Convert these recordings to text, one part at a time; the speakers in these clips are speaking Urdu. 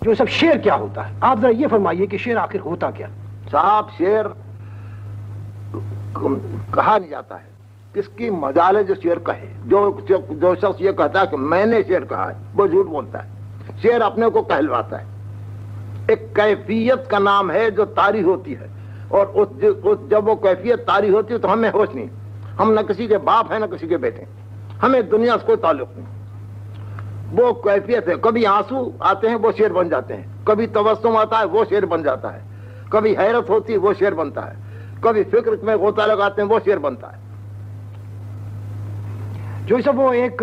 جو سب شعر کیا ہوتا ہے؟ آپ ذرا یہ فرمائیے کہ شعر آخر ہوتا کیا؟ صاحب، شعر کہا نہیں جاتا ہے۔ کس کی مجال ہے جو شعر کہے؟ جو جو شخص یہ کہتا ہے کہ میں نے شعر کہا ہے، وہ جھوٹ بولتا ہے۔ شعر اپنے کو کہلواتا ہے۔ ایک کیفیت کا نام ہے جو تاری ہوتی ہے۔ اور اس جب وہ کیفیت تاری ہوتی ہے تو ہمیں ہوش نہیں۔ ہم نہ کسی کے باپ ہیں، نہ کسی کے بیٹے۔ ہمیں دنیا سے کوئی تعلق نہیں۔ وہ کیفیت ہے۔ کبھی آنسو آتے ہیں وہ شیر بن جاتے ہیں۔ کبھی تبسم آتا ہے وہ شیر بن جاتا ہے۔ کبھی حیرت ہوتی ہے وہ شیر بنتا ہے۔ کبھی فکر میں غوطہ لگاتے ہیں وہ شیر بنتا ہے۔ جو سب وہ ایک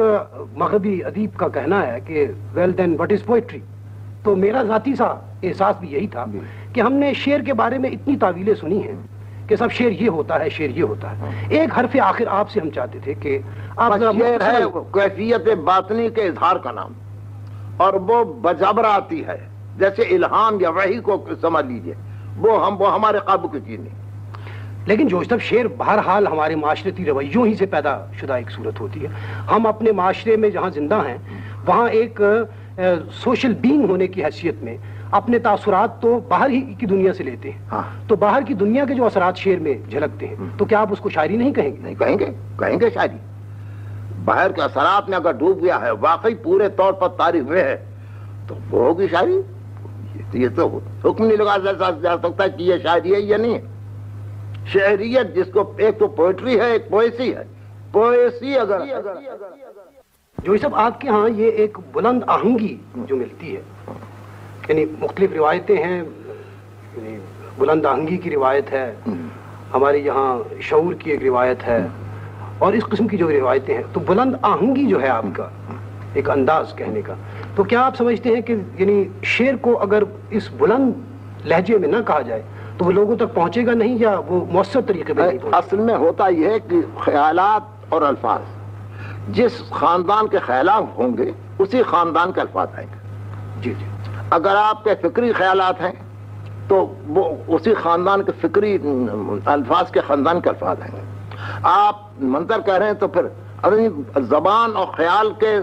مغربی ادیب کا کہنا ہے کہ well then what is poetry تو میرا ذاتی سا احساس بھی یہی تھا کہ ہم نے شعر کے بارے میں اتنی تعویلیں سنی ہیں کہ سب شعر یہ ہوتا ہے شعر یہ ہوتا ہے۔ ایک حرف آخر آپ سے ہم چاہتے تھے کہ آپ شعر ہے کیفیت باطنی کے اظہار کا نام۔ اور وہ بجبر آتی ہے جیسے الہام یا وحی کو سمجھ لیجیے۔ وہ ہم وہ ہمارے قابو کی چیز نہیں لیکن جو سب شعر بہرحال ہمارے معاشرتی رویوں ہی سے پیدا شدہ ایک صورت ہوتی ہے۔ ہم اپنے معاشرے میں جہاں زندہ ہیں وہاں ایک سوشل بینگ ہونے کی حیثیت میں اپنے تاثرات تو باہر ہی کی دنیا سے لیتے ہیں۔ ہاں۔ تو باہر کی دنیا کے جو اثرات شعر میں جھلکتے ہیں تو کیا آپ اس کو شاعری نہیں کہیں گے؟ نہیں کہیں گے۔ کہیں گے شاعری؟ باہر کے اثرات میں اگر ڈوب گیا ہے واقعی پورے طور پر تاریخ میں ہے تو وہ ہوگی شاعری؟ یہ تو حکم نہیں لگا جا سکتا کہ یہ شاعری ہے یا نہیں ہے۔ شہریت جس کو ایک تو پوئٹری ہے ایک پوئسی ہے۔ پوئسی اگر جو سب آپ کے ہاں یہ ایک بلند آہنگی جو ملتی ہے۔ یعنی مختلف روایتیں ہیں یعنی بلند آہنگی کی روایت ہے ہماری یہاں شعور کی ایک روایت ہے اور اس قسم کی جو روایتیں ہیں تو بلند آہنگی جو ہے آپ کا ایک انداز کہنے کا۔ تو کیا آپ سمجھتے ہیں کہ یعنی شعر کو اگر اس بلند لہجے میں نہ کہا جائے تو وہ لوگوں تک پہنچے گا نہیں یا وہ مؤثر طریقے نہیں اصل میں ہوتا یہ ہے کہ خیالات اور الفاظ جس خاندان کے خیالات ہوں گے اسی خاندان کے الفاظ آئیں گے۔ جی جی۔ اگر آپ کے فکری خیالات ہیں تو وہ اسی خاندان کے فکری الفاظ کے خاندان کے الفاظ ہیں۔ آپ منظر کہہ رہے ہیں تو پھر زبان اور خیال کے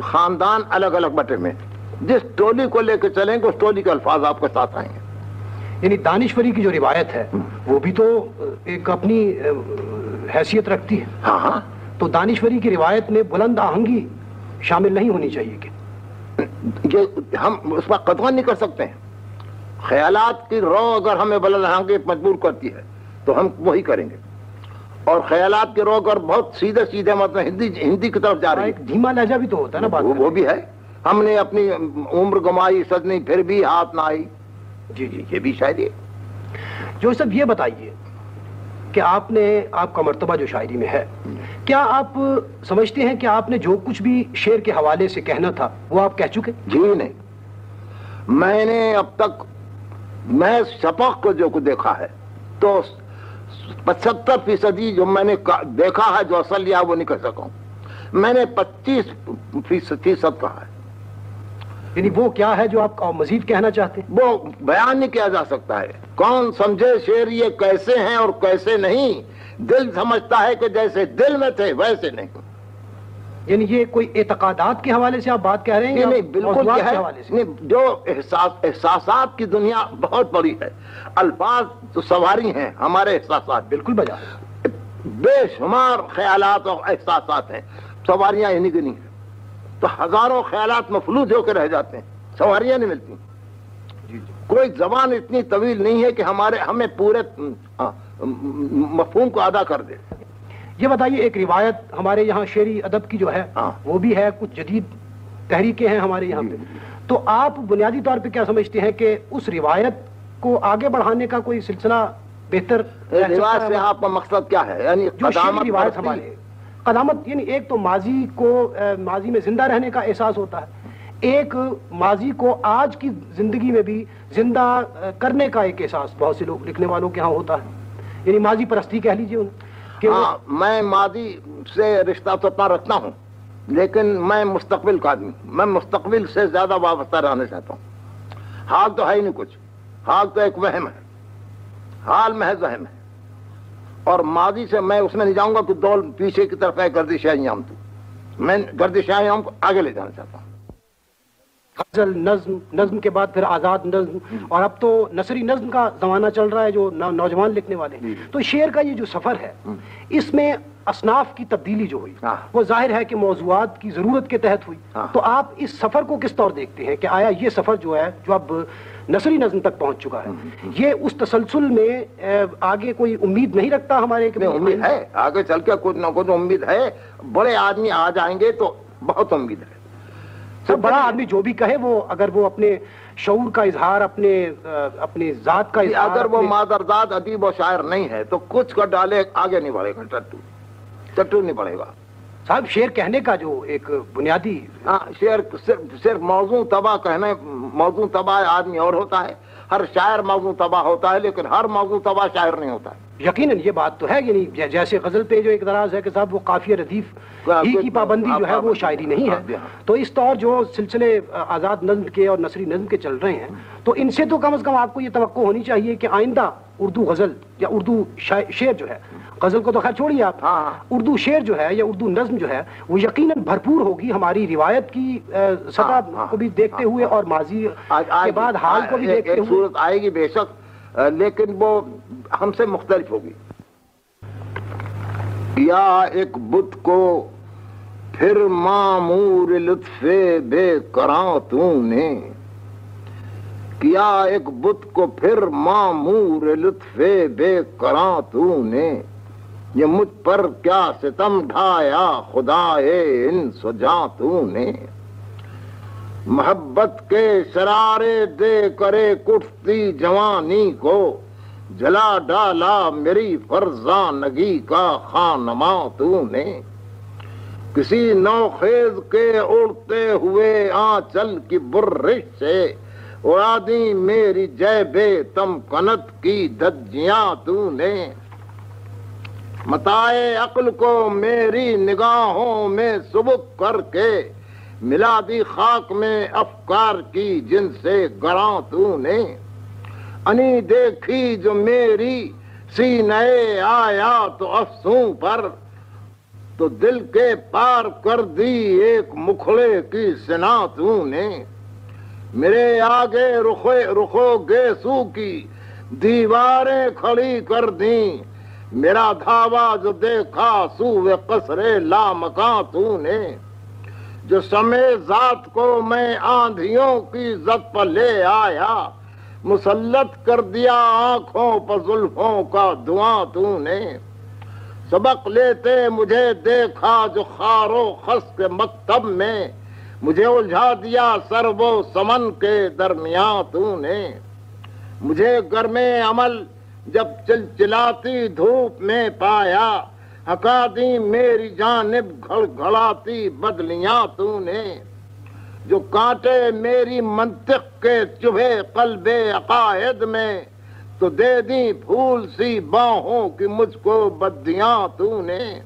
خاندان الگ الگ بٹے میں۔ جس ٹولی کو لے کے چلیں گے اس ٹولی کے الفاظ آپ کے ساتھ آئیں گے۔ یعنی دانشوری کی جو روایت ہے وہ بھی تو ایک اپنی حیثیت رکھتی ہے۔ ہاں ہاں۔ تو دانشوری کی روایت میں بلند آہنگی شامل نہیں ہونی چاہیے کہ یہ ہم اس پر قدغہ نہیں کر سکتے ہیں۔ خیالات کی رو اگر ہمیں بلند آہنگی مجبور کرتی ہے تو ہم وہی کریں گے۔ اور خیالات کے رو اگر بہت سیدھے سیدھے مطلب ہندی ہندی کی طرف جا رہے ہیں دھیما لہجہ بھی تو ہوتا ہے نا وہ بھی ہے۔ ہم نے اپنی عمر گمائی سجنی پھر بھی ہاتھ نہ آئی۔ جی جی یہ بھی شاید جو سب یہ بتائیے کہ آپ نے، آپ کا مرتبہ جو شاعری میں ہے، کیا آپ سمجھتے ہیں کہ آپ نے جو کچھ بھی شعر کے حوالے سے کہنا تھا، وہ آپ کہہ چکے؟ جی نہیں۔ میں نے اب تک، میں سپق کو جو دیکھا ہے، تو پچہتر فیصدی جو میں نے دیکھا ہے جو اصل لیا وہ نہیں کہہ سکا میں نے پچیس فیصد کہا ہے۔ یعنی وہ کیا ہے جو آپ مزید کہنا چاہتے ہیں؟ وہ بیان نہیں کیا جا سکتا ہے۔ کون سمجھے شیر یہ کیسے ہیں اور کیسے نہیں؟ دل سمجھتا ہے کہ جیسے دل میں تھے ویسے نہیں۔ یعنی یہ کوئی اعتقادات کے حوالے سے آپ بات کہہ رہے ہیں نہیں بالکل جو احساس احساسات کی دنیا بہت بڑی ہے۔ الفاظ تو سواری ہیں ہمارے احساسات۔ بالکل بجا بے شمار خیالات اور احساسات ہیں۔ سواریاں انہیں کی نہیں۔ ہیں تو ہزاروں خیالات مفلوج ہو کے رہ جاتے ہیں سواریاں نہیں ملتی۔ جی، جی۔ کوئی زبان اتنی طویل نہیں ہے کہ ہمارے ہمیں پورے مفہوم کو ادا کر دے۔ یہ بتائیے ایک روایت ہمارے یہاں شعری ادب کی جو ہے ہاں۔ وہ بھی ہے کچھ جدید تحریکیں ہیں ہمارے یہاں پہ۔ تو آپ بنیادی طور پہ کیا سمجھتے ہیں کہ اس روایت کو آگے بڑھانے کا کوئی سلسلہ بہتر روایت سے آپ کا مقصد کیا ہے؟ یعنی روایت ہمارے قدامت یعنی ایک تو ماضی کو ماضی میں زندہ رہنے کا احساس ہوتا ہے، ایک ماضی کو آج کی زندگی میں بھی زندہ کرنے کا ایک احساس بہت سے لوگ لکھنے والوں کے ہاں ہوتا ہے۔ یعنی ماضی پرستی کہہ لیجیے ہاں میں ماضی سے رشتہ تو رکھتا ہوں، لیکن میں مستقبل کا آدمی میں مستقبل سے زیادہ وابستہ رہنا چاہتا ہوں۔ حال تو ہے ہی نہیں کچھ۔ حال تو ایک وہم ہے۔ حال محض وہم ہے۔ اور ماضی سے میں اس میں نہیں جاؤں گا کہ دول پیچھے کی طرف ہے گردش آئی تو۔ میں گردش آئی کو آگے لے جانا چاہتا ہوں۔ غزل نظم نظم کے بعد پھر آزاد نظم۔ اور اب تو نثری نظم کا زمانہ چل رہا ہے جو نوجوان لکھنے والے۔ جی۔ تو شعر کا یہ جو سفر ہے اس میں اصناف کی تبدیلی جو ہوئی ہاں۔ وہ ظاہر ہے کہ موضوعات کی ضرورت کے تحت ہوئی۔ ہاں۔ تو آپ اس سفر کو کس طور دیکھتے ہیں کہ آیا یہ سفر جو ہے جو اب نثری نظم تک پہنچ چکا ہے یہ اس تسلسل میں آگے کوئی امید نہیں رکھتا ہمارے امید ہے۔ آگے چل کے کچھ نہ کچھ امید ہے۔ بڑے آدمی آ جائیں گے تو بہت امید ہے۔ سب بڑا آدمی جو بھی کہے وہ اگر وہ اپنے شعور کا اظہار اپنے اپنے ذات کا اظہار اگر وہ مادرزاد ادیب و شاعر نہیں ہے تو کچھ کا ڈالے آگے نہیں بڑھے گا ٹٹو۔ ٹٹو نہیں بڑھے گا۔ صاحب شعر کہنے کا جو ایک بنیادی ہاں شعر صرف صرف موضوع تباہ کہنے موضوع تباہ آدمی اور ہوتا ہے۔ ہر شاعر موضوع تباہ ہوتا ہے لیکن ہر موضوع تباہ شاعر نہیں ہوتا۔ ہے یقیناً یہ بات تو ہے یعنی جیسے غزل پہ جو اقتراض ہے کہ صاحب وہ قافیہ ردیف ہی کی پابندی جو ہے وہ شاعری نہیں ہے۔ تو اس طور جو سلسلے آزاد نظم کے اور نثری نظم کے چل رہے ہیں تو ان سے تو کم از کم آپ کو یہ توقع ہونی چاہیے کہ آئندہ اردو غزل یا اردو شعر جو ہے غزل کو تو خیر چھوڑیے آپ۔ ہاں، ہاں۔ اردو شعر جو ہے یا اردو نظم جو ہے وہ یقیناً بھرپور ہوگی ہماری روایت کی سطح ہاں، کو بھی دیکھتے ہوئے اور ماضی کے بعد حال کو بھی دیکھتے ہوئے۔ صورت آئے گی بے شک لیکن وہ ہم سے مختلف ہوگی۔ یا ایک بت کو پھر معمور لطف بے کراں تو نے۔ کیا ایک بت کو پھر معمور لطف بے کراں تو نے؟ یہ مجھ پر کیا ستم ڈھایا خدا ان سجا تو نے؟ محبت کے شرارے دے کرے کٹتی جوانی کو، جلا ڈالا میری فرزانگی کا خانما تو نے؟ کسی نوخیز کے اڑتے ہوئے آنچل کی برش سے اڑا دی میری جے بے تم کنت کی دجیاں تو نے۔ متائے عقل کو میری نگاہوں میں سبک کر کے ملا دی خاک میں افکار کی جن سے گراں تو نے۔ انی دیکھی جو میری سینے آیا تو افسوں پر تو دل کے پار کر دی ایک مکھڑے کی سنا تو نے۔ میرے آگے رخو رخو گیسو کی دیواریں کھڑی کر دیں۔ میرا دھاوا جو دیکھا سو قصر لا مکان تو نے۔ جو سمے ذات کو میں آندھیوں کی زد پر لے آیا۔ مسلط کر دیا آنکھوں پر زلفوں کا دعا تو نے۔ سبق لیتے مجھے دیکھا جو خارو خس کے مکتب میں مجھے الجھا دیا سر و سمن کے درمیان تو نے۔ مجھے گرمے عمل جب چل چلاتی دھوپ میں پایا ہکا میری جانب گھڑ گھڑاتی بدلیاں تو نے۔ جو کانٹے میری منطق کے چبھے قلب عقائد میں، تو دے دی پھول سی باہوں کی مجھ کو بدیاں تو نے۔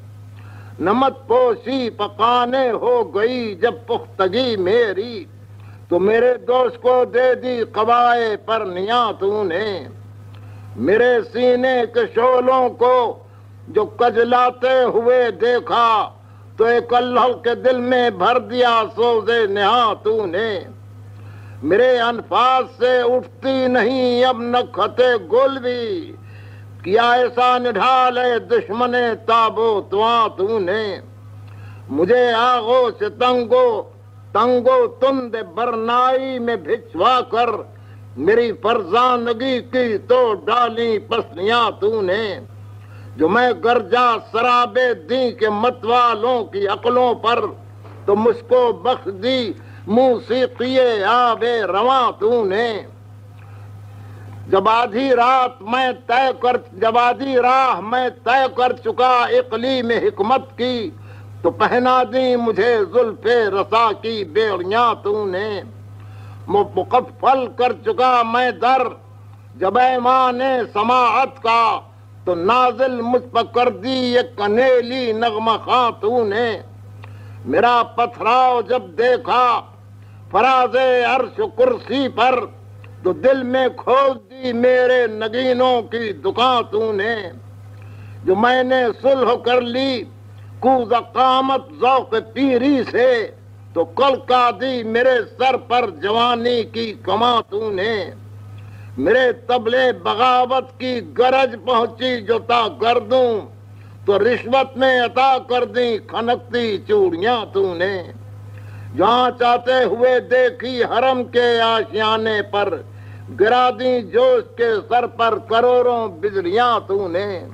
نمت پوشی پکانے ہو گئی جب پختگی میری۔ تو میرے دوست کو دے دی قبائے پر نیاں تو نے۔ میرے سینے کے شولوں کو جو کجلاتے ہوئے دیکھا، تو ایک اللہ کے دل میں بھر دیا سوزے نہا تو نے۔ میرے انفاظ سے اٹھتی نہیں اب نکھتے گل بھی کیا ایسا نڈھالے دشمن تابو تواں تو نے؟ مجھے آغو سے تنگو تنگو تند برنائی میں بھچوا کر میری فرزانگی کی تو ڈالی پسلیاں تو نے؟ جو میں گرجا سرابے دی کے متوالوں کی عقلوں پر، تو مجھ کو بخش دی موسیقی آبے رواں تو نے؟ جب آدھی رات میں طے کر جب آدھی راہ میں طے کر چکا اقلی میں حکمت کی، تو پہنا دی مجھے زلف رسا کی بیڑیاں تو نے۔ مقفل کر چکا میں در، جب ایمان سماعت کا، تو نازل مجھ پر کر دی ایک کنیلی نغمہ خاتون نے۔ میرا پتھراؤ جب دیکھا، فراز عرش کرسی پر تو دل میں کھول دی میرے نگینوں کی دکان تو نے، جو میں نے صلح کر لی کوز قامت ذوق پیری سے، تو کل کا دی میرے سر پر جوانی کی کما تو نے۔ میرے تبلے بغاوت کی گرج پہنچی جو تا گردوں، تو رشوت میں عطا کر دی کھنکتی چوڑیاں تو نے۔ جہاں چاہتے ہوئے دیکھی حرم کے آشیانے پر گرا دی جوش کے سر پر کروڑوں بجلیاں تو نے۔